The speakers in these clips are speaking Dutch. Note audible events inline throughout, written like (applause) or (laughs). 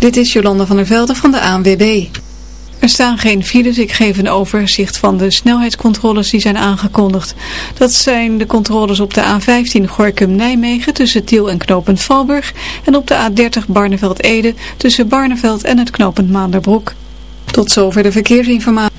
Dit is Jolanda van der Velde van de ANWB. Er staan geen files, ik geef een overzicht van de snelheidscontroles die zijn aangekondigd. Dat zijn de controles op de A15 Gorkum-Nijmegen tussen Tiel en knooppunt Valburg en op de A30 Barneveld-Ede tussen Barneveld en het knooppunt Maanderbroek. Tot zover de verkeersinformatie.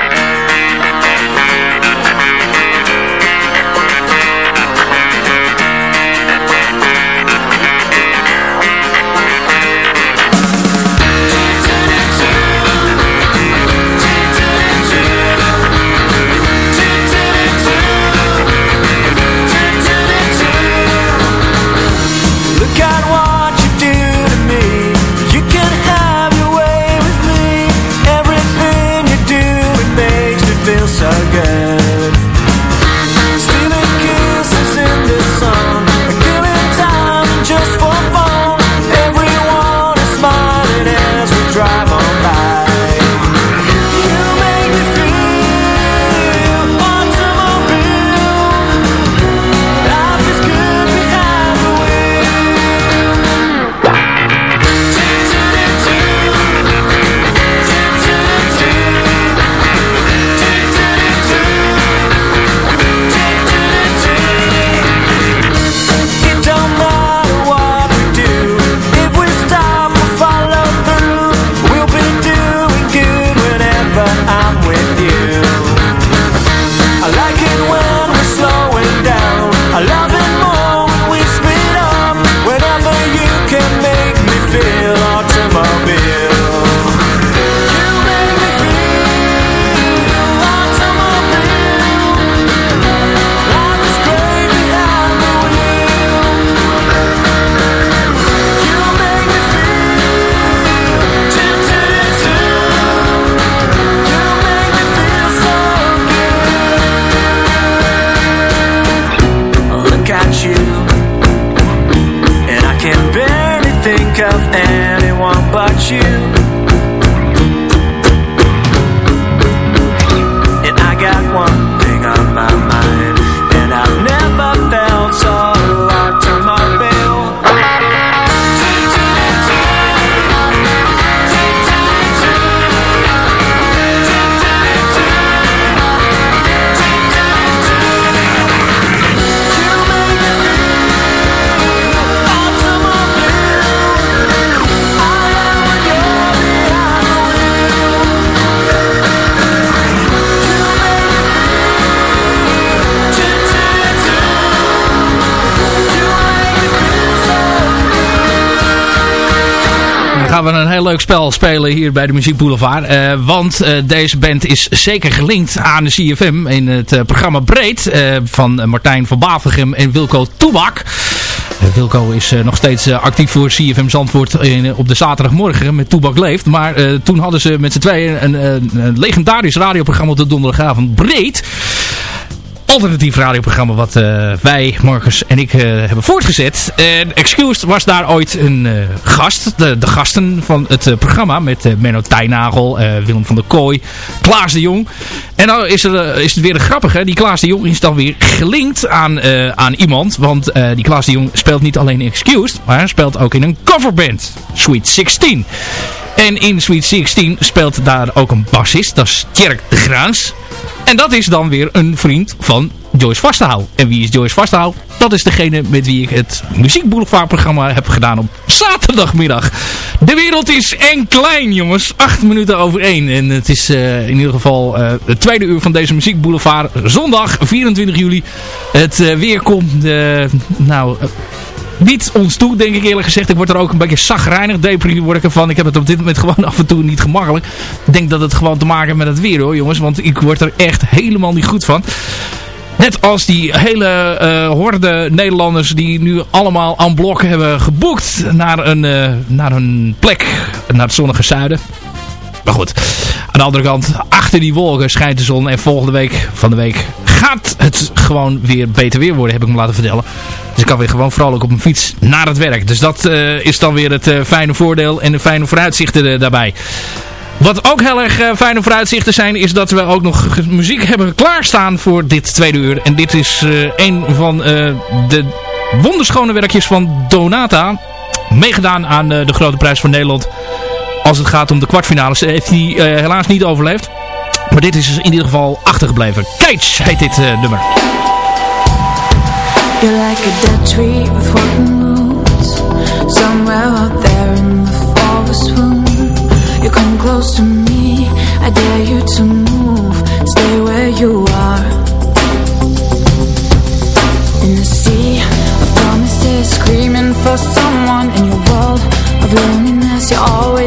Spelen hier bij de Muziek Boulevard. Uh, want uh, deze band is zeker gelinkt aan de CFM in het uh, programma Breed van Martijn van Bavegem en Wilco Toebak. Wilco is nog steeds actief voor CFM Zandvoort in, op de zaterdagmorgen met Toebak Leeft. Maar toen hadden ze met z'n tweeën een, een legendarisch radioprogramma op de donderdagavond Breed alternatief radioprogramma wat uh, wij, Marcus en ik, uh, hebben voortgezet. En Excused was daar ooit een uh, gast. De, de, gasten van het programma met Menno Tijnagel, Willem van der Kooi, Klaas de Jong. En nou is, er, is het weer grappig, hè? Die Klaas de Jong is dan weer gelinkt aan, aan iemand. Want die Klaas de Jong speelt niet alleen Excused, maar speelt ook in een coverband. Sweet 16. En in Sweet 16 speelt daar ook een bassist. Dat is Tjerk de Graans. En dat is dan weer een vriend van Joyce Vasthout. En wie is Joyce Vasthout? Dat is degene met wie ik het muziekboulevardprogramma heb gedaan op zaterdagmiddag. De wereld is en klein jongens. Acht minuten over één. En het is uh, in ieder geval uh, het tweede uur van deze muziekboulevard. Zondag 24 juli. Het uh, weer komt nou niet ons toe, denk ik eerlijk gezegd. Ik word er ook een beetje zagrijnig, depressief word ik ervan. Ik heb het op dit moment (laughs) gewoon af en toe niet gemakkelijk. Ik denk dat het gewoon te maken heeft met het weer hoor jongens. Want ik word er echt helemaal niet goed van. Net als die hele uh, horde Nederlanders die nu allemaal aan blok hebben geboekt naar een, uh, naar een plek, naar het zonnige zuiden. Maar goed, aan de andere kant, achter die wolken schijnt de zon. En volgende week, van de week, gaat het gewoon weer beter weer worden, heb ik me laten vertellen. Dus ik kan weer gewoon vrolijk op mijn fiets naar het werk. Dus dat uh, is dan weer het uh, fijne voordeel en de fijne vooruitzichten uh, daarbij. Wat ook heel erg fijne vooruitzichten zijn, is dat we ook nog muziek hebben klaarstaan voor dit tweede uur. En dit is een van de wonderschone werkjes van Donata. Meegedaan aan de Grote Prijs van Nederland. Als het gaat om de kwartfinales heeft hij helaas niet overleefd. Maar dit is in ieder geval achtergebleven. Cage heet dit nummer. You're like a dead tree with rotten roots. Somewhere out there in the forest room. You come close to me. I dare you to move. Stay where you are. In the sea of promises Screaming for someone. In your world of loneliness You always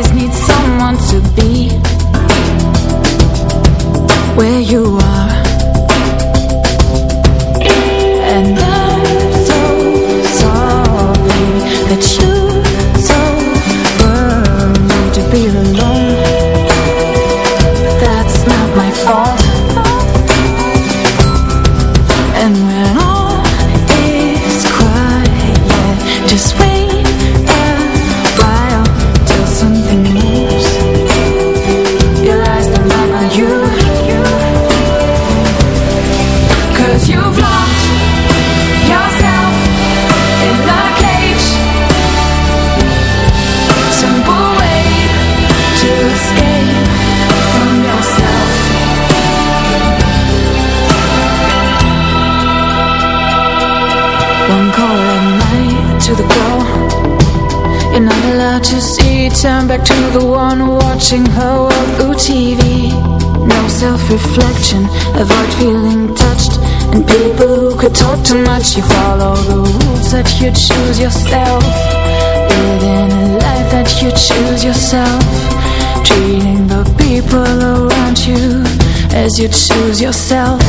watching her world through TV No self-reflection Avoid feeling touched And people who could talk too much. You follow the rules that you choose yourself. Living a life that you choose yourself. Treating the people around you As you choose yourself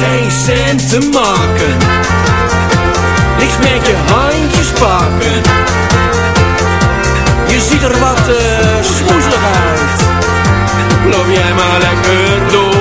Geen cent te maken. Niks met je handjes pakken. Je ziet er wat uh, smoezelig uit. Loop jij maar lekker door.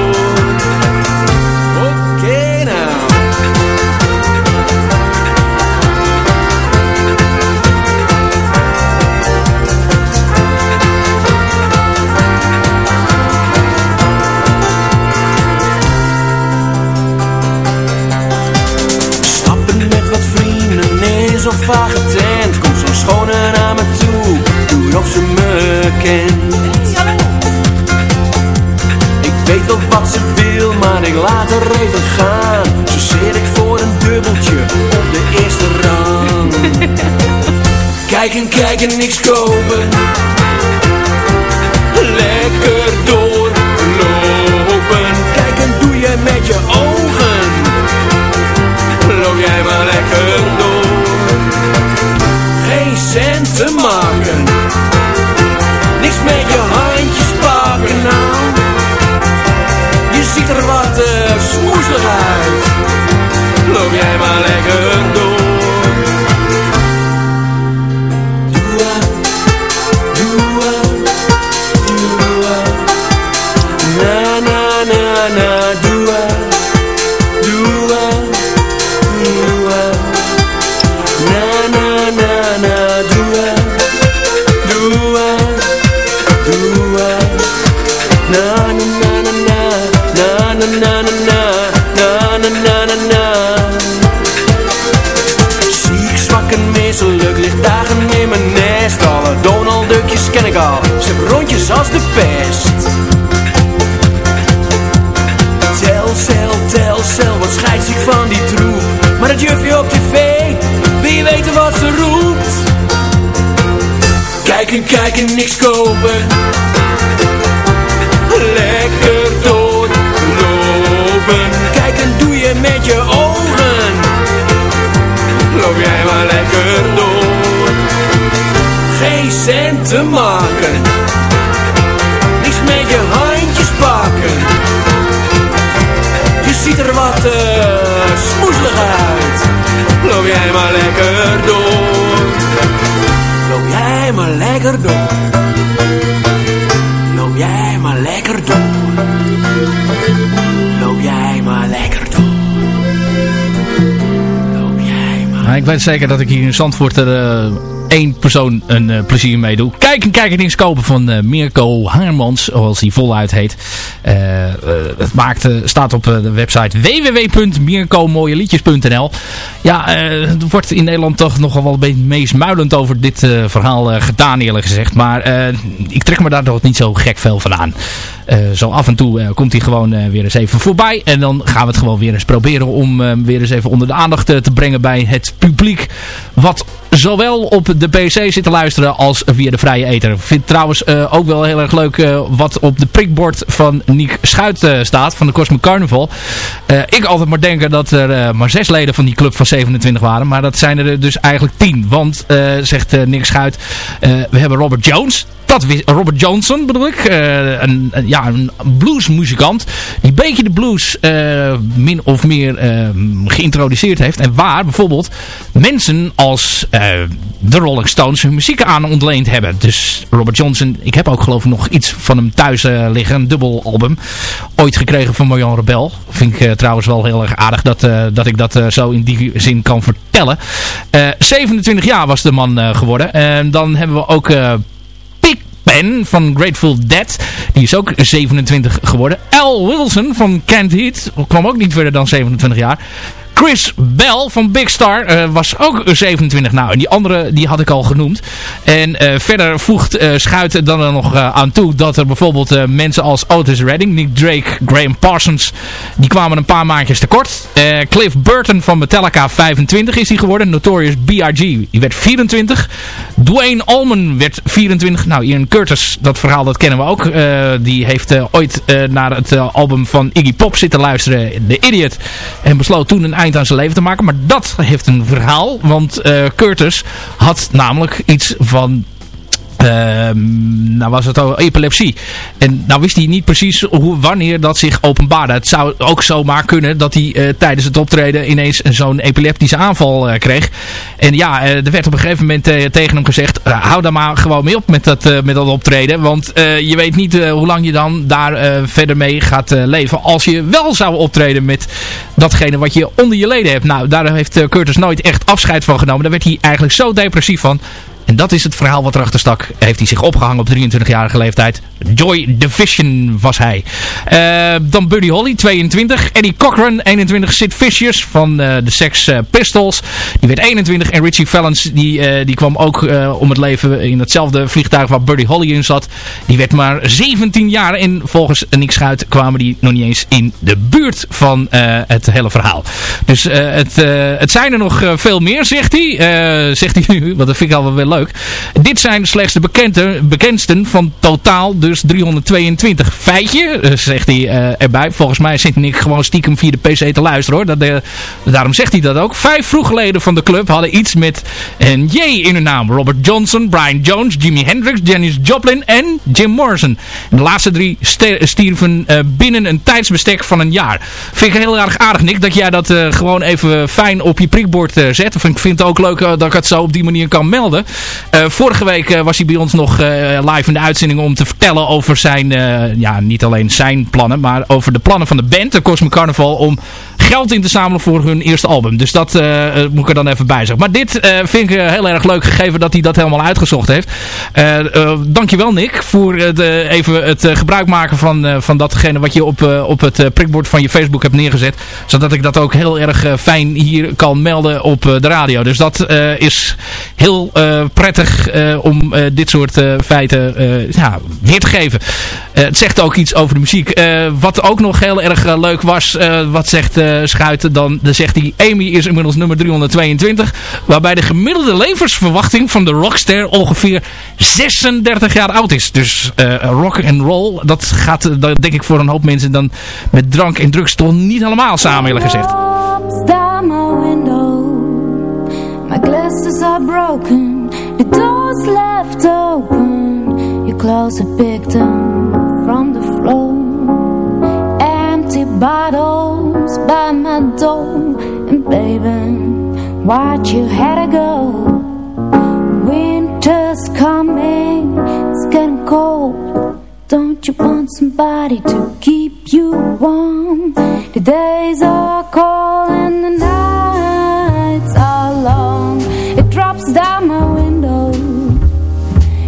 Vage tent Komt zo'n schone naar me toe. Doe of ze me kent Ik weet wel wat ze wil Maar ik laat haar even gaan. Zo zit ik voor een dubbeltje Op de eerste rang. (laughs) Kijken, kijken, niks kopen. Lekker doorlopen. Kijken doe je met je ogen. Loop jij maar cent te maken. Niks met je handjes pakken nou. Je ziet er wat uh, smoezelig uit misselijk, ligt dagen in mijn nest. Alle Donaldukjes ken ik al, ze hebben rondjes als de pest. Tel, cel, tel, cel, wat scheids ik van die troep. Maar het jufje op tv, wie weet wat ze roept. Kijken, kijken, niks kopen te maken. Niks met je handjes pakken. Je ziet er wat uh, smoezelig uit. Loop jij maar lekker door. Loop jij maar lekker door. Loop jij maar lekker door. Loop jij maar lekker door. Maar ik weet zeker dat ik hier in Zandvoort eh, één persoon een eh, plezier mee doe. Kijk en kijk en niks kopen van eh, Mirko Haarmans, zoals hij voluit heet. Eh, het maakt, staat op de website www.mirkomooieliedjes.nl Ja, er wordt in Nederland toch nogal wel een beetje meesmuilend over dit verhaal gedaan eerlijk gezegd. Maar ik trek me daar toch niet zo gek veel van aan. Zo af en toe komt hij gewoon weer eens even voorbij. En dan gaan we het gewoon weer eens proberen om weer eens even onder de aandacht te brengen bij het publiek. Wat zowel op de PC zit te luisteren als via de vrije eter. Ik vind trouwens eh, ook wel heel erg leuk eh, wat op de prikbord van Niek Schuit eh, staat. Van de Cosmic Carnival. Ik altijd maar denken dat er maar zes leden van die club van 27 waren. Maar dat zijn er dus eigenlijk tien. Want, zegt Nick Schuit, we hebben Robert Jones. Dat Robert Johnson bedoel ik. Eh, een, ja, een bluesmuzikant. Die een beetje de blues eh, min of meer eh, geïntroduceerd heeft. En waar bijvoorbeeld mensen als de Rolling Stones hun muziek aan ontleend hebben. Dus Robert Johnson, ik heb ook geloof ik nog iets van hem thuis liggen. Een dubbel album. Ooit gekregen van Marjan Rebel. Vind ik trouwens wel heel erg aardig dat, dat ik dat zo in die zin kan vertellen. Eh, 27 jaar was de man geworden. En dan hebben we ook... van Grateful Dead. Die is ook 27 geworden. Al Wilson van Kent Heat kwam ook niet verder dan 27 jaar. Chris Bell van Big Star eh, was ook 27. Nou, en die andere die had ik al genoemd. En eh, verder voegt uh, Schuit dan er nog aan toe dat er bijvoorbeeld mensen als Otis Redding, Nick Drake, Graham Parsons, die kwamen een paar maandjes tekort. Cliff Burton van Metallica 25 is hij geworden. Notorious B.R.G. die werd 24. Dwayne Allman werd 24. Nou, Ian Curtis, dat verhaal dat kennen we ook. die heeft ooit naar het album van Iggy Pop zitten luisteren, The Idiot. En besloot toen een eind aan zijn leven te maken. Maar dat heeft een verhaal. Want uh, Curtis had namelijk iets van uh, nou was het al epilepsie. En nou wist hij niet precies hoe, wanneer dat zich openbaarde. Het zou ook zomaar kunnen dat hij uh, tijdens het optreden ineens zo'n epileptische aanval uh, kreeg. En ja, uh, er werd op een gegeven moment tegen hem gezegd... hou daar maar gewoon mee op met dat, met dat optreden. Want je weet niet hoe lang je dan daar verder mee gaat leven... als je wel zou optreden met datgene wat je onder je leden hebt. Nou, daar heeft Curtis nooit echt afscheid van genomen. Daar werd hij eigenlijk zo depressief van en dat is het verhaal wat erachter stak. Heeft hij zich opgehangen op 23-jarige leeftijd. Joy Division was hij. Uh, dan Buddy Holly, 22. Eddie Cochran, 21. Sid Vicious van uh, de Sex uh, Pistols. Die werd 21. En Richie Valens, die, die kwam ook om het leven in hetzelfde vliegtuig waar Buddy Holly in zat. Die werd maar 17 jaar. En volgens Nick Schuit kwamen die nog niet eens in de buurt van het hele verhaal. Dus het, het zijn er nog veel meer, zegt hij. zegt hij nu, want dat vind ik al wel leuk. Dit zijn slechts de bekendsten van totaal dus 322. Feitje, eh, zegt hij uh, erbij. Volgens mij zit Nick gewoon stiekem via de PC te luisteren hoor. Dat, uh, daarom zegt hij dat ook. Vijf vroegleden van de club hadden iets met een J in hun naam. Robert Johnson, Brian Jones, Jimi Hendrix, Janis Joplin en Jim Morrison. De laatste drie stierven binnen een tijdsbestek van een jaar. Vind ik heel erg aardig Nick dat jij dat gewoon even fijn op je prikbord zet. Ik vind het ook leuk dat ik het zo op die manier kan melden. Uh, vorige week uh, was hij bij ons nog uh, live in de uitzending om te vertellen over zijn, ja niet alleen zijn plannen, maar over de plannen van de band, de Cosmic Carnival, om geld in te zamelen voor hun eerste album. Dus dat moet ik er dan even bij zeggen. Maar dit vind ik heel erg leuk gegeven dat hij dat helemaal uitgezocht heeft. dankjewel Nick voor de, even het gebruik maken van, van datgene wat je op, op het prikbord van je Facebook hebt neergezet. Zodat ik dat ook heel erg fijn hier kan melden op de radio. Dus dat is heel prettig om dit soort feiten ja, weer te geven. het zegt ook iets over de muziek. wat ook nog heel erg leuk was, wat zegt Schuiten dan? Dan zegt hij, Amy is inmiddels nummer 322. Waarbij de gemiddelde levensverwachting van de rockster ongeveer 36 jaar oud is. Dus rock and roll, dat gaat dat denk ik voor een hoop mensen dan met drank en drugs toch niet helemaal samen eerlijk gezegd. Glasses are broken, the door's left open. You close a victim from the floor. Baby, why'd you had to go? Winter's coming, it's getting cold. Don't you want somebody to keep you warm? The days are cold and the nights are long It drops down my window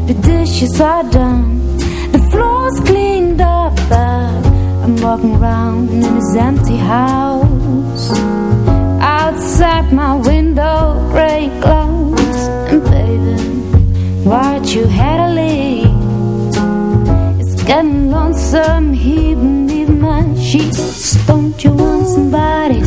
The dishes are done The floor's cleaned up but I'm walking around in this empty house Outside my window gray clouds And baby, why'd you had to leave? It's getting lonesome here beneath my sheets. Don't you want somebody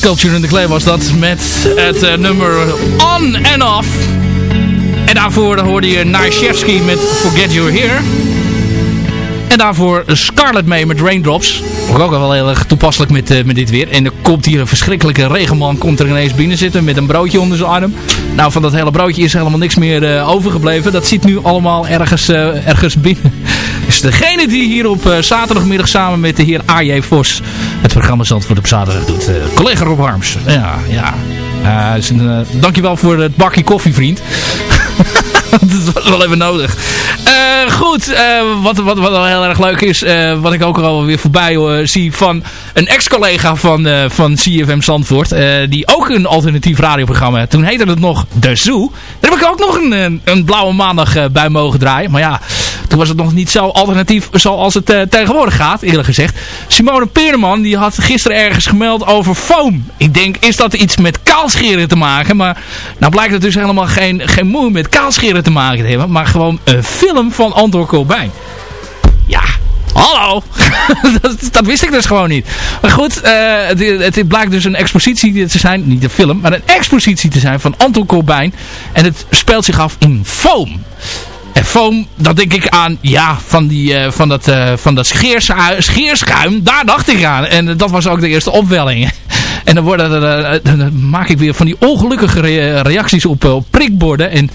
Sculpture in the Clay was dat met het eh, nummer On and Off. En daarvoor hoorde je Naishevsky met Forget You're Here. En daarvoor Scarlet May met Raindrops. Ook ook wel heel erg toepasselijk met, eh, met dit weer. En er komt hier een verschrikkelijke regenman komt er ineens binnen zitten met een broodje onder zijn arm. Nou, van dat hele broodje is helemaal niks meer eh, overgebleven. Dat zit nu allemaal ergens, ergens binnen. (laughs) Dus degene die hier op zaterdagmiddag samen met de heer A.J. Vos het programma Zandvoort op zaterdag doet. Uh, collega Rob Harms. Ja, ja. Uh, is een, eh, dankjewel voor het bakje koffie, vriend. (laughs) dat was wel even nodig. Eh, goed, wat, wat, wat al heel erg leuk is, wat ik ook al weer voorbij zie van een ex-collega van, van CFM Zandvoort, die ook een alternatief radioprogramma, toen heette het nog De Zoo. Daar heb ik ook nog een, een blauwe maandag bij mogen draaien, maar ja toen was het nog niet zo alternatief zoals het eh, tegenwoordig gaat, eerlijk gezegd. Simone Peerman, die had gisteren ergens gemeld over foam. Ik denk, is dat iets met kaalscheren te maken? Maar nou blijkt het dus helemaal geen, geen moeite met kaalscheren te maken te hebben. Maar gewoon een film van Andor Cobain. Ja, hallo! (laughs) dat, dat wist ik dus gewoon niet. Maar goed, eh, het, het blijkt dus een expositie te zijn. Niet een film, maar een expositie te zijn van Anton Corbijn. En het speelt zich af in foam. Foam, dat denk ik aan, ja, van, die, eh, van dat, eh, van dat scheerschuim. Daar dacht ik aan. En eh, dat was ook de eerste opwelling. (laughs) En dan, worden er, maak ik weer van die ongelukkige re- reacties op, op prikborden. En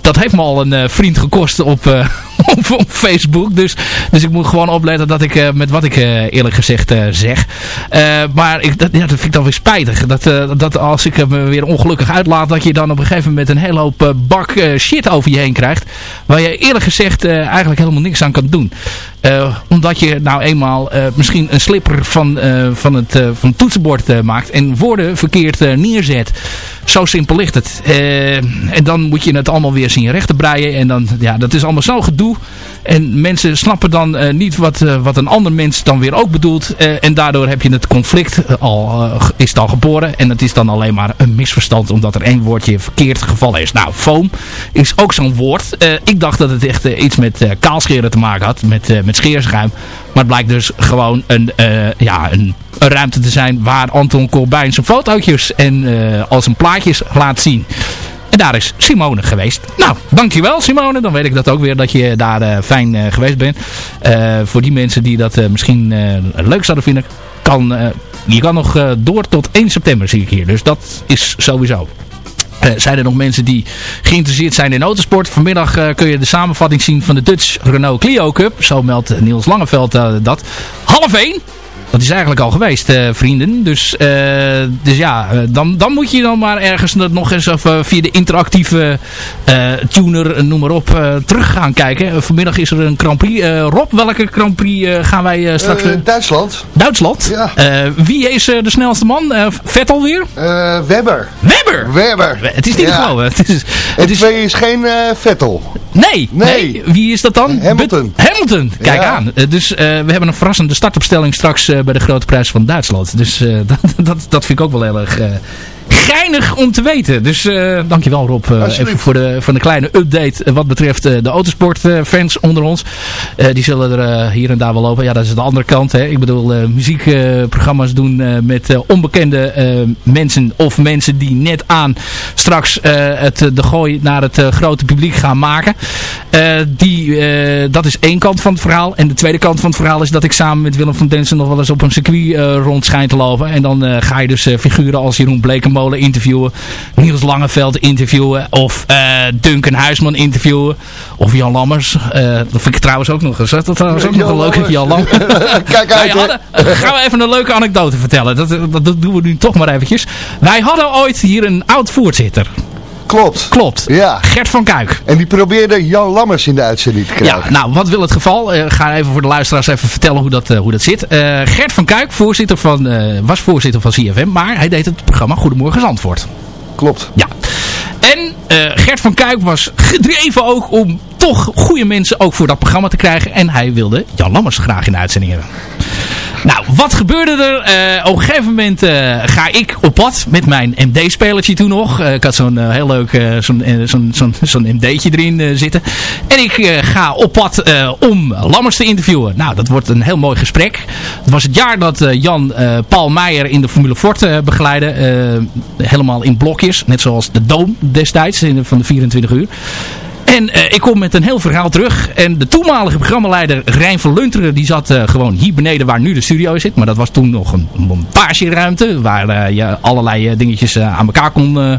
dat heeft me al een vriend gekost op, (laughs) op, Facebook. Dus, dus ik moet gewoon opletten dat ik eh, met wat ik eh, eerlijk gezegd eh, zeg. Maar ik, dat, ja, dat vind ik dan weer spijtig. Dat, dat als ik me weer ongelukkig uitlaat, dat je dan op een gegeven moment een hele hoop bak shit over je heen krijgt. Waar je eerlijk gezegd eigenlijk helemaal niks aan kan doen. Omdat je nou eenmaal misschien een slipper van, van, het, van toetsenbord maakt en woorden verkeerd neerzet. Zo simpel ligt het. En dan moet je het allemaal weer zien recht te breien. En dan, ja, dat is allemaal zo gedoe. En mensen snappen dan eh, niet wat, eh, wat een ander mens dan weer ook bedoelt. Eh, en daardoor heb je het conflict al, is al geboren. En het is dan alleen maar een misverstand omdat er één woordje verkeerd gevallen is. Nou, foam is ook zo'n woord. Ik dacht dat het echt iets met kaalscheren te maken had. Met, met scheerschuim. Maar het blijkt dus gewoon een, ja, een, een ruimte te zijn waar Anton Corbijn zijn fotootjes en eh, al zijn plaatjes laat zien. En daar is Simone geweest. Nou, dankjewel Simone. Dan weet ik dat ook weer dat je daar eh, fijn eh, geweest bent. Eh, voor die mensen die dat misschien leuk zouden vinden. Kan, je kan nog door tot 1 september zie ik hier. Dus dat is sowieso. Zijn er nog mensen die geïnteresseerd zijn in autosport? Vanmiddag kun je de samenvatting zien van de Dutch Renault Clio Cup. Zo meldt Niels Langeveld dat. Half 1. Dat is eigenlijk al geweest, eh, vrienden. Dus, eh, dus ja, eh, dan, dan moet je dan maar ergens nog eens eh, via de interactieve tuner, noem maar op, terug gaan kijken. Vanmiddag is er een Grand Prix. Rob, welke Grand Prix gaan wij straks... Duitsland. Duitsland? Ja. Wie is de snelste man? Vettel weer? Eh, Webber. Webber! Webber. Het is niet Ja. geloven. (laughs) Het is, twee is geen Vettel. Nee, nee, Nee. Wie is dat dan? Hamilton. But- Hamilton, kijk Ja. aan. Dus we hebben een verrassende startopstelling straks bij de Grote Prijs van Duitsland. Dus eh, (laughs) dat, dat, dat vind ik ook wel heel erg eh, geinig om te weten. Dus eh, dankjewel Rob eh, even voor de, voor de kleine update eh, wat betreft de autosportfans onder ons. Die zullen er hier en daar wel lopen. Ja, dat is de andere kant. Hè. Ik bedoel, muziekprogramma's doen met onbekende mensen of mensen die net aan straks het, de gooi naar het grote publiek gaan maken. Die, dat is één kant van het verhaal. En de tweede kant van het verhaal is dat ik samen met Willem van Densen nog wel eens op een circuit rond schijn te lopen. En dan ga je dus figuren als Jeroen Interviewen. Niels Langeveld interviewen. Of eh, Duncan Huisman interviewen. Of Jan Lammers. Eh, dat vind ik trouwens ook nog eens. Dat is trouwens ook nog een leuke Jan Lammers. (laughs) Kijk uit, hadden- gaan we even een leuke anekdote vertellen. Dat, dat, dat doen we nu toch maar eventjes. Wij hadden ooit hier een oud voorzitter. Klopt. Klopt. Ja. Gert van Kuik. En die probeerde Jan Lammers in de uitzending te krijgen. Ja, nou, wat wil het geval? Ik ga even voor de luisteraars even vertellen hoe dat, eh, hoe dat zit. Eh, Gert van Kuik voorzitter van, was voorzitter van CFM, maar hij deed het programma Goedemorgen Zandvoort. Klopt. Ja. En Gert van Kuik was gedreven ook om toch goede mensen ook voor dat programma te krijgen. En hij wilde Jan Lammers graag in de uitzending hebben. Nou, wat gebeurde er? Eh, op een gegeven moment eh, ga ik op pad met mijn MD-spelertje toen nog. Eh, ik had zo'n heel leuk zo'n zo'n zo'n zo'n MD'tje erin zitten. En ik ga op pad om Lammers te interviewen. Nou, dat wordt een heel mooi gesprek. Het was het jaar dat Jan Paul Meijer in de Formule Ford eh, begeleidde. Helemaal in blokjes. Net zoals de Doom destijds in van de 24 uur. En eh, ik kom met een heel verhaal terug. En de toenmalige programmaleider Rijn van Lunteren... die zat eh, gewoon hier beneden waar nu de studio zit. Maar dat was toen nog een montageruimte... waar eh, je allerlei dingetjes aan elkaar kon,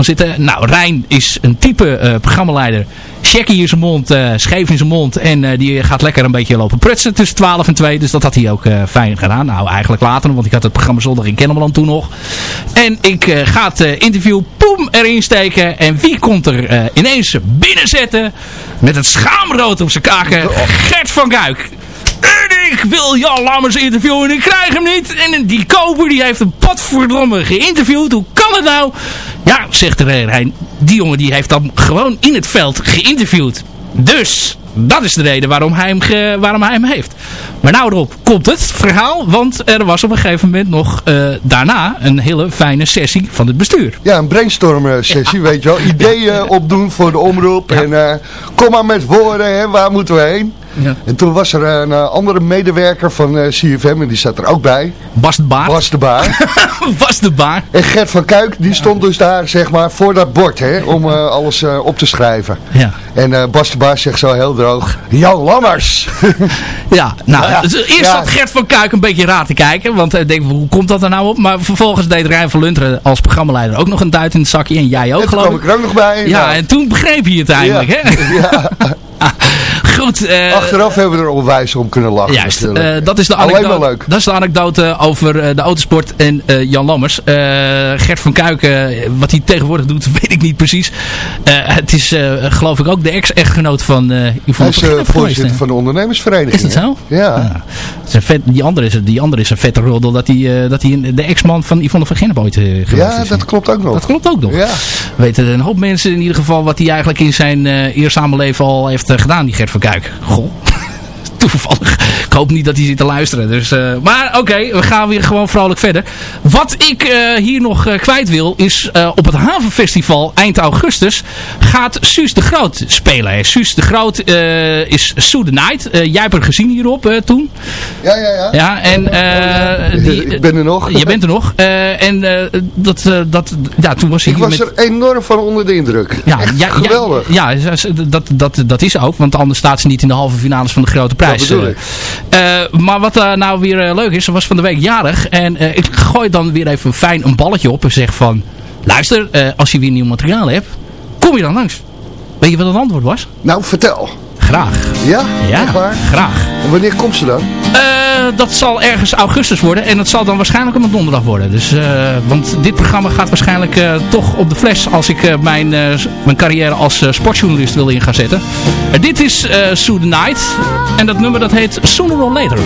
zitten. Nou, Rijn is een type programmaleider... Checkie in zijn mond, scheef in zijn mond. En die gaat lekker een beetje lopen prutsen tussen 12 en 2. Dus dat had hij ook fijn gedaan. Nou, eigenlijk later, want ik had het programma zondag in Kennemerland toen nog. En ik ga het interview poem erin steken. En wie komt er ineens binnen zetten. Met het schaamrood op zijn kaken. Gert van Kuik. En ik wil Jan Lammers interviewen en ik krijg hem niet. En die koper die heeft een potverdomme geïnterviewd. Hoe kan het nou? Ja, zegt de Rijn. Die jongen die heeft dan gewoon in het veld geïnterviewd. Dus, dat is de reden waarom hij hem, ge- waarom hij hem heeft. Maar nou erop komt het verhaal. Want er was op een gegeven moment nog eh, daarna een hele fijne sessie van het bestuur. Ja, een brainstorm eh, sessie, weet je wel. Ideeën (laughs) opdoen voor de omroep. En eh, kom maar met woorden, hè, waar moeten we heen? Ja. En toen was er een eh, andere medewerker van eh, CFM en die zat er ook bij. Bas de Baar. Bas de Baar. (laughs) Bas de Baar. En Gert van Kuik, die stond dus daar, zeg maar, voor dat bord, hè, om eh, alles op te schrijven. Ja. En Bas de Baar zegt zo heel droog, Jan Lammers. (laughs) Ja, nou, Ja, dus eerst zat Gert van Kuik een beetje raar te kijken. Want hij denkt, hoe komt dat er nou op? Maar vervolgens deed Rijn van Lunteren als programmaleider ook nog een duit in het zakje. En jij ook, en geloof kwam ik er ook nog bij. Ja, Nou, en toen begreep hij het eindelijk, Ja. hè? (laughs) ja. Goed. eh, Achteraf hebben we er onwijs om kunnen lachen. Juist, eh, dat, is de Alleen anekdote, maar leuk. dat is de anekdote over eh, de autosport en Jan Lammers. Gert van Kuik, eh, wat hij tegenwoordig doet, (laughs) weet ik niet precies. Het is geloof ik ook de ex-echtgenoot van Hij Yvonne is van Gennep geweest, voorzitter van de ondernemersvereniging. Is dat zo? Ja. Is een vet, die, andere is, die andere is een vette roddel dat hij, dat hij de ex-man van Yvonne van Gennep ooit geweest Ja, is. dat klopt ook nog. Dat klopt ook nog. Ja. Weten een hoop mensen in ieder geval wat hij eigenlijk in zijn eh eerzame leven al heeft gedaan, die Gert van Kuik. Goh. (laughs) Toevallig. Ik hoop niet dat hij zit te luisteren. Dus, eh, maar oké, we gaan weer gewoon vrolijk verder. Wat ik eh, hier nog eh, kwijt wil, is op het Havenfestival eind augustus gaat Suus de Groot spelen. hè. Suus de Groot is Sue the Night. Jij hebt haar gezien hierop toen. Ja, ja, ja. Ja, en die, ik ben er nog. (laughs) je bent er nog. En dat, dat, ja, toen was Ik hier was met... er enorm van onder de indruk. Ja, Echt ja, geweldig. Ja, ja, dat, dat, dat is ook. Want anders staat ze niet in de halve finales van de grote prijs. Dat bedoel ik. Eh, eh, maar wat daar nou weer eh, leuk is, ze was van de week jarig. En eh, ik gooi dan weer even fijn een balletje op en zeg van... Luister, eh, als je weer nieuw materiaal hebt, kom je dan langs. Weet je wat het antwoord was? Nou, vertel. Graag. Ja? Ja, Echt waar? graag. En wanneer komt ze dan? Eh, dat zal ergens augustus worden. En dat zal dan waarschijnlijk op een donderdag worden. Dus, eh, want dit programma gaat waarschijnlijk eh, toch op de fles als ik eh, mijn, eh, mijn carrière als sportjournalist wil in gaan zetten. En dit is eh Sue the Night. En dat nummer dat heet Sooner or Later.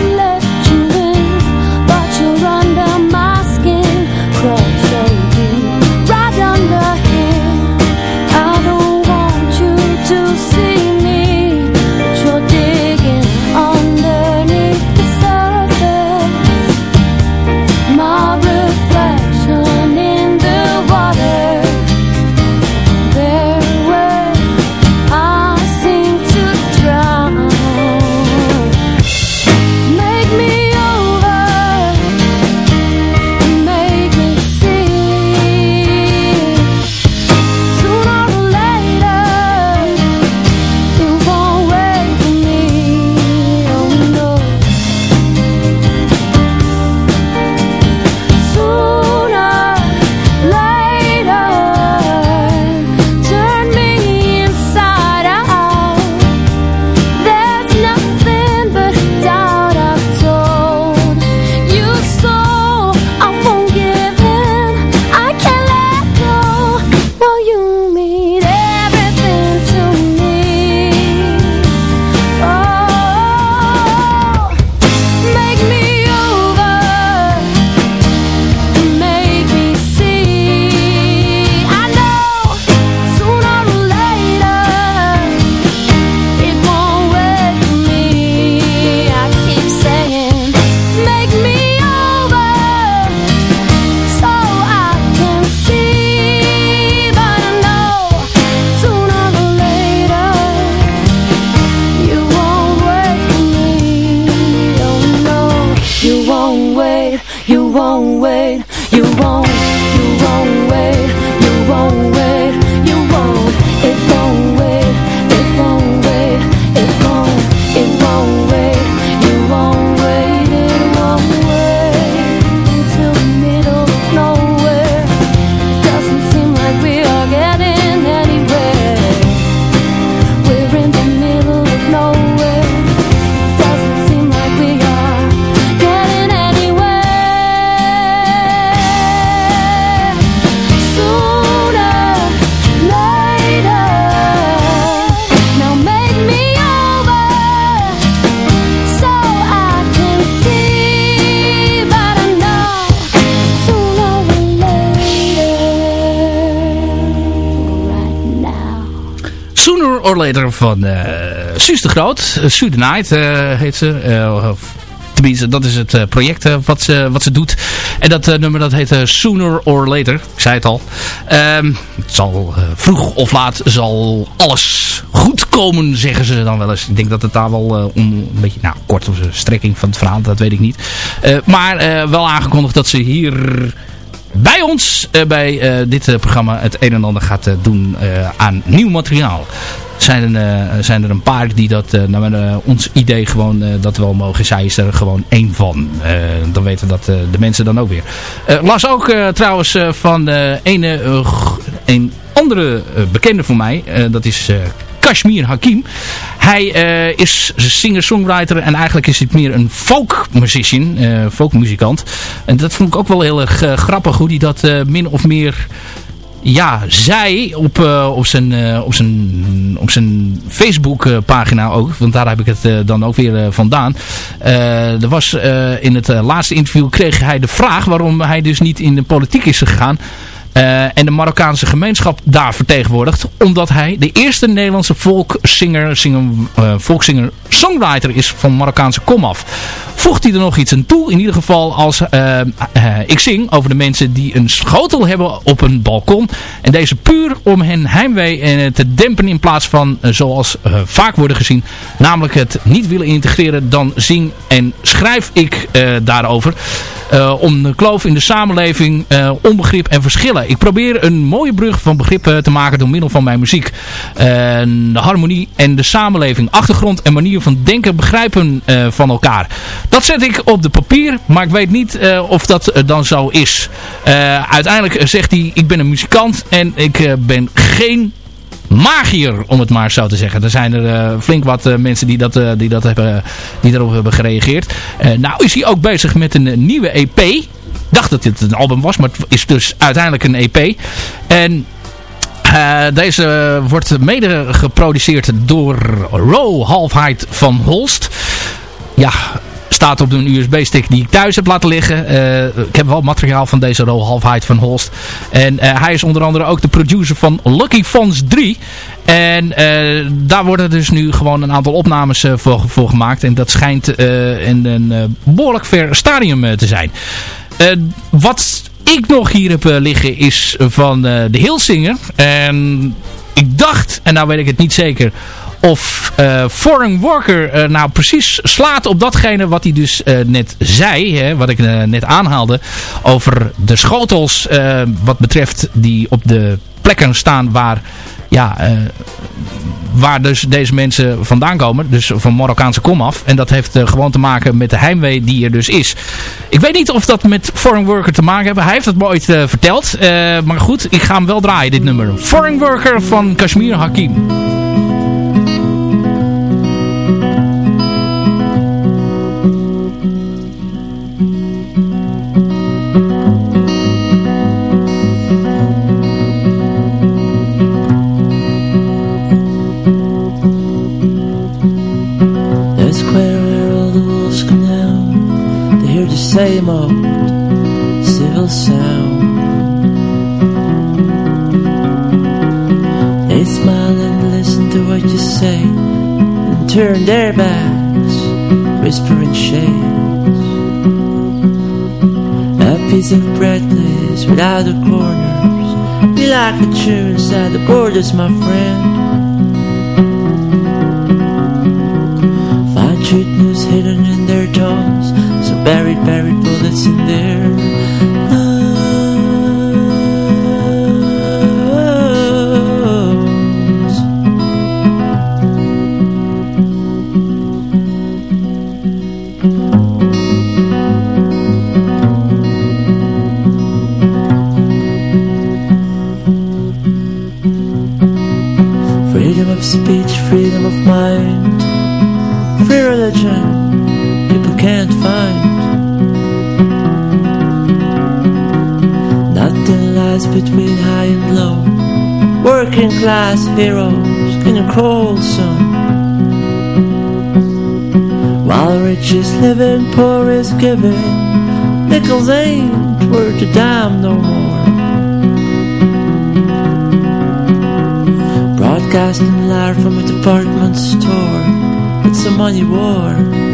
Van uh, Suus de Groot. Uh, Sue the Night uh, heet ze. Tenminste, dat is het project wat, ze, wat ze doet. En dat nummer dat heet Sooner or Later. Ik zei het al. Um, het zal vroeg of laat zal alles goed komen, zeggen ze dan wel eens. Ik denk dat het daar wel om een beetje, nou, kort op de strekking van het verhaal, dat weet ik niet. maar wel aangekondigd dat ze hier bij ons uh, bij uh, dit uh, programma het een en ander gaat doen aan nieuw materiaal. Zijn, zijn er een paar die dat naar ons idee gewoon dat wel mogen. Zij is er gewoon één van. dan weten dat de mensen dan ook weer. las ook trouwens van een, een andere bekende voor mij. dat is Kashmir Hakim. Hij uh, is singer-songwriter en eigenlijk is het meer een folk musician, uh, folkmuzikant. En dat vond ik ook wel heel erg uh, grappig hoe hij dat min of meer ja, zei op, op zijn, uh, op zijn, op zijn Facebook pagina ook. Want daar heb ik het dan ook weer vandaan. er was in het laatste interview kreeg hij de vraag waarom hij dus niet in de politiek is gegaan. Uh, en de Marokkaanse gemeenschap daar vertegenwoordigt. Omdat hij de eerste Nederlandse volkszinger, singer, uh, volkszinger, songwriter is van Marokkaanse komaf. Voegt hij er nog iets aan toe? In ieder geval als uh, ik zing over de mensen die een schotel hebben op een balkon. En deze puur om hen heimwee te dempen in plaats van zoals vaak worden gezien. Namelijk het niet willen integreren. Dan zing en schrijf ik daarover. om de kloof in de samenleving, onbegrip en verschillen ik probeer een mooie brug van begrippen te maken door middel van mijn muziek. de harmonie en de samenleving, achtergrond en manier van denken begrijpen uh, van elkaar. Dat zet ik op de papier, maar ik weet niet uh, of dat uh, dan zo is. uiteindelijk zegt hij, ik ben een muzikant en ik ben geen magier, om het maar zo te zeggen. Er zijn er flink wat mensen die, dat, uh, die, dat hebben, die daarop hebben gereageerd. nou is hij ook bezig met een nieuwe EP dacht dat dit een album was, maar het is dus uiteindelijk een EP. En uh, deze wordt mede geproduceerd door Ro Halfheid van Holst. Ja, staat op een USB-stick die ik thuis heb laten liggen. Uh, ik heb wel materiaal van deze Ro Halfheid van Holst. En uh, hij is onder andere ook de producer van Lucky Fons 3. En daar worden dus nu gewoon een aantal opnames voor, voor, gemaakt. En dat schijnt in een behoorlijk ver stadium te zijn. Wat ik nog hier heb uh, liggen is van uh, de Hilsinger. En ik dacht, en nou weet ik het niet zeker, of Foreign Worker nou precies slaat op datgene wat hij dus net zei. Hè, wat ik net aanhaalde. Over de schotels wat betreft die op de plekken staan waar ja, uh, waar dus deze mensen vandaan komen. Dus van Marokkaanse komaf. En dat heeft uh, gewoon te maken met de heimwee die er dus is. Ik weet niet of dat met Foreign Worker te maken heeft. Hij heeft het me ooit uh, verteld. maar goed, ik ga hem wel draaien dit nummer. Foreign Worker van Kashmir Hakim. Same old civil sound. They smile and listen to what you say and turn their backs, whispering shades. A piece of bread, please, without the corners. Be like a true inside the borders, my friend. Buried bullets in there. Between high and low. Working class heroes in a cold sun. While rich is living, poor is giving. Nickels ain't worth a dime no more. Broadcasting live from a department store. It's a money war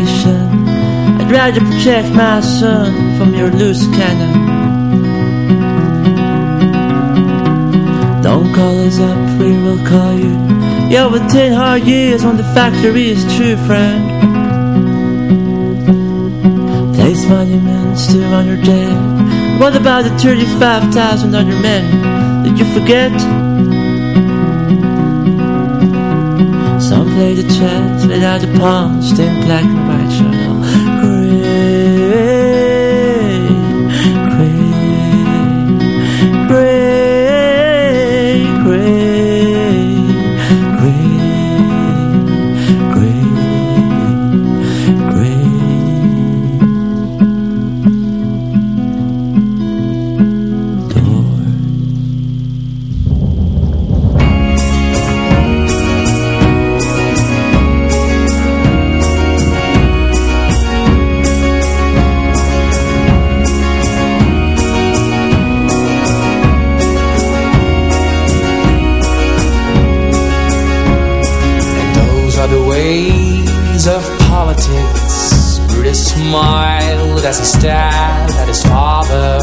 radiation. I'd rather protect my son from your loose cannon. Don't call us up, we will call you. Yeah, with ten hard years on the factory is true, friend. Place monuments to honor dead. What about the 35,000 other men? Did you forget? Play the chess without the pawns, stained black and white. As he stabbed at his father.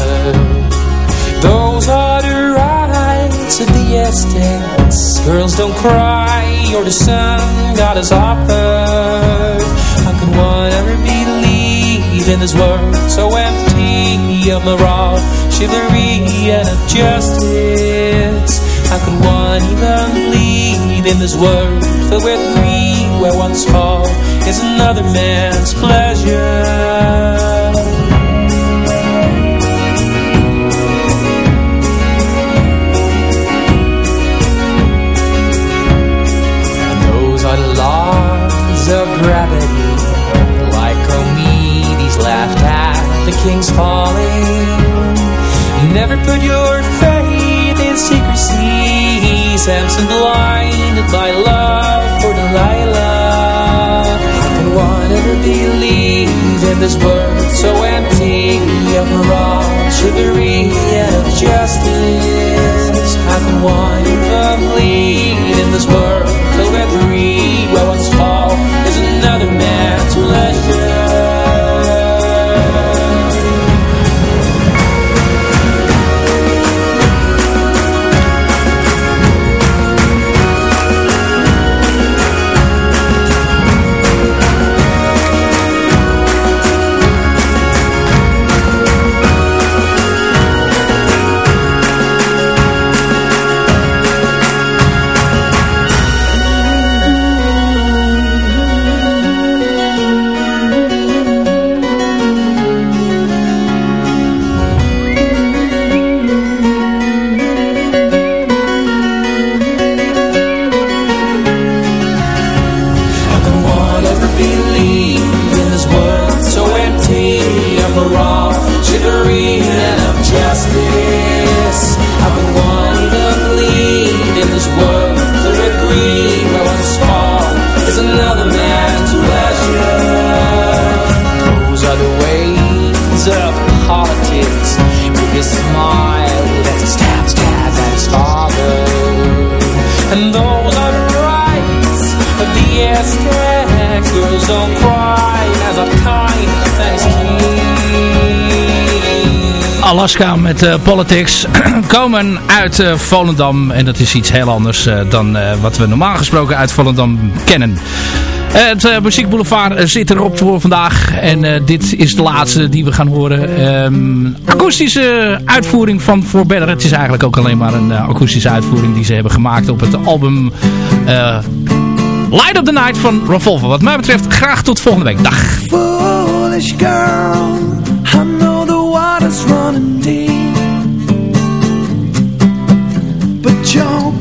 Those are the rights of the estates. Girls don't cry, or the son God has offered. How can one ever believe in this world so empty of morale, chivalry, and of justice? How can one even believe in this world filled with greed where one's fall is another man's pleasure? Blinded by love for Delilah. How can one ever believe in this world so empty of morale, chivalry, and justice? How can one even Alaska met eh, Politics (clears throat) komen uit eh, Volendam. En dat is iets heel anders eh, dan wat we normaal gesproken uit Volendam kennen. Het uh, Muziek Boulevard zit erop voor vandaag. En uh, dit is de laatste die we gaan horen. Um, akoestische uitvoering van For Better. Het is eigenlijk ook alleen maar een uh, akoestische uitvoering die ze hebben gemaakt op het album Light of the Night van Revolver. Wat mij betreft graag tot volgende week. Dag. Foolish girl, I know the water's running deep. But you're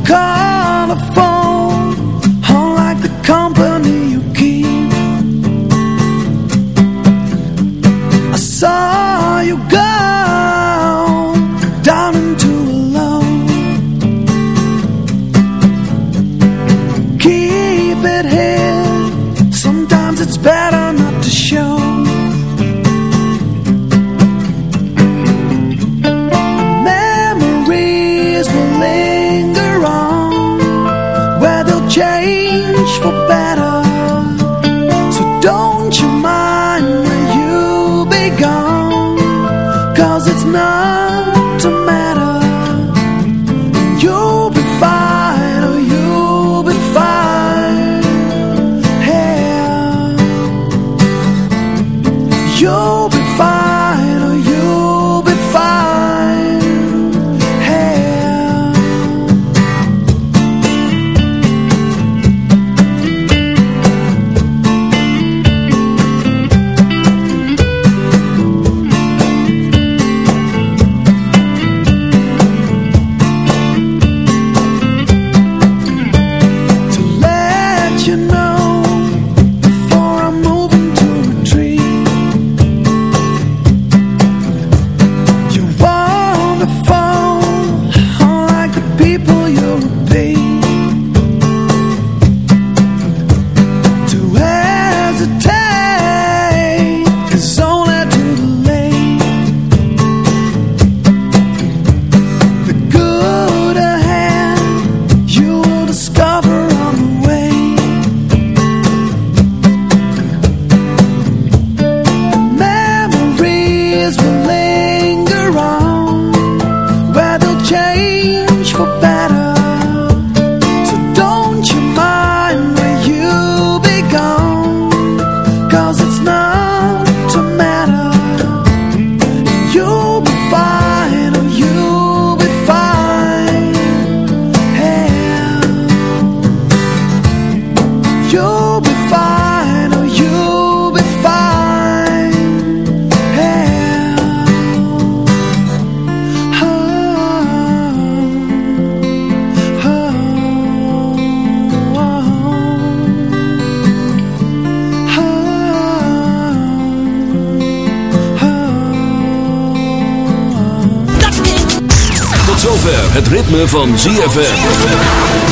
van ZFM.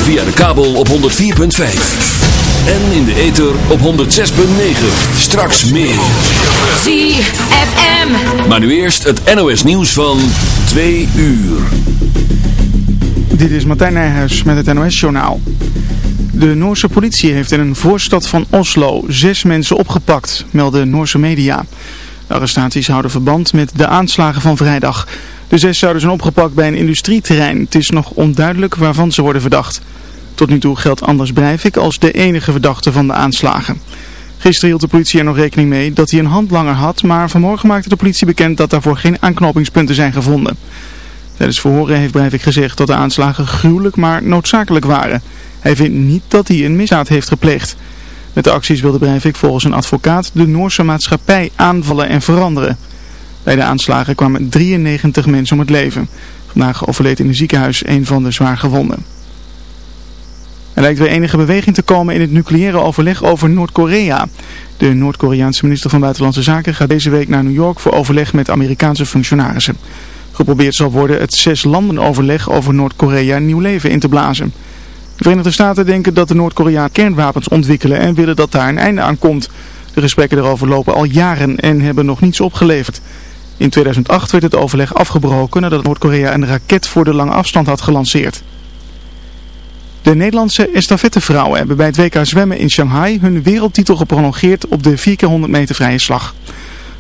Via de kabel op 104.5. En in de ether op 106.9. Straks meer. ZFM. Maar nu eerst het NOS nieuws van 2 uur. Dit is Martijn Nijhuis met het NOS-journaal. De Noorse politie heeft in een voorstad van Oslo zes mensen opgepakt, melden Noorse media. De arrestaties houden verband met de aanslagen van vrijdag. De zes zouden zijn opgepakt bij een industrieterrein. Het is nog onduidelijk waarvan ze worden verdacht. Tot nu toe geldt Anders Breivik als de enige verdachte van de aanslagen. Gisteren hield de politie er nog rekening mee dat hij een handlanger had, maar vanmorgen maakte de politie bekend dat daarvoor geen aanknopingspunten zijn gevonden. Tijdens verhoren heeft Breivik gezegd dat de aanslagen gruwelijk maar noodzakelijk waren. Hij vindt niet dat hij een misdaad heeft gepleegd. Met de acties wilde Breivik volgens een advocaat de Noorse maatschappij aanvallen en veranderen. Bij de aanslagen kwamen 93 mensen om het leven. Vandaag overleed in het ziekenhuis een van de zwaar gewonden. Er lijkt weer enige beweging te komen in het nucleaire overleg over Noord-Korea. De Noord-Koreaanse minister van Buitenlandse Zaken gaat deze week naar New York voor overleg met Amerikaanse functionarissen. Geprobeerd zal worden het zes landen overleg over Noord-Korea nieuw leven in te blazen. De Verenigde Staten denken dat de Noord-Koreaan kernwapens ontwikkelen en willen dat daar een einde aan komt. De gesprekken erover lopen al jaren en hebben nog niets opgeleverd. In 2008 werd het overleg afgebroken nadat Noord-Korea een raket voor de lange afstand had gelanceerd. De Nederlandse estafettevrouwen hebben bij het WK zwemmen in Shanghai hun wereldtitel geprolongeerd op de 4x100 meter vrije slag.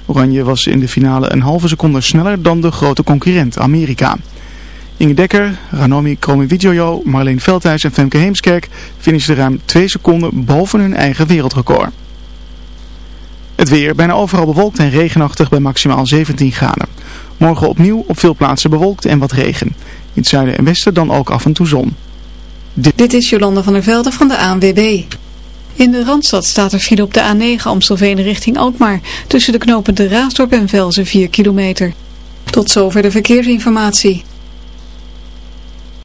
Oranje was in de finale een halve seconde sneller dan de grote concurrent Amerika. Inge Dekker, Ranomi Kromowidjojo, Marleen Veldhuis en Femke Heemskerk finishten ruim 2 seconden boven hun eigen wereldrecord. Het weer bijna overal bewolkt en regenachtig bij maximaal 17 graden. Morgen opnieuw op veel plaatsen bewolkt en wat regen. In het zuiden en westen dan ook af en toe zon. Dit is Jolanda van der Velde van de ANWB. In de Randstad staat er file op de A9 Amstelveen richting Alkmaar. Tussen de knopen de Raasdorp en Velzen 4 kilometer. Tot zover de verkeersinformatie.